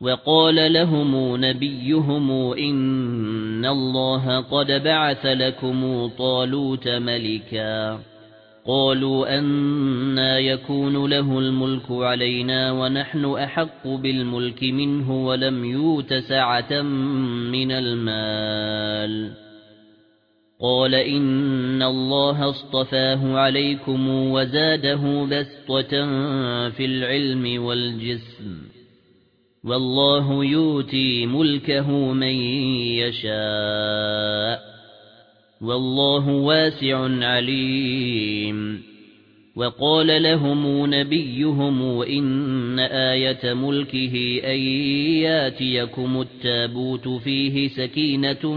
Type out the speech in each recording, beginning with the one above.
وقال لهم نبيهم إن الله قد بعث لكم طالوت ملكا. قالوا أنا يكون له الملك علينا ونحن أحق بالملك منه ولم يوت سعة من المال. قال إن الله اصطفاه عليكم وزاده بسطة في العلم والجسم. والله يؤتي ملكه من يشاء. والله واسع عليم. وقال لهم نبيهم إن آية ملكه أن ياتيكم التابوت فيه سكينة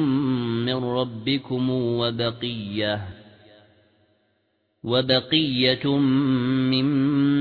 من ربكم وبقية. وَبَقِيَّةٌ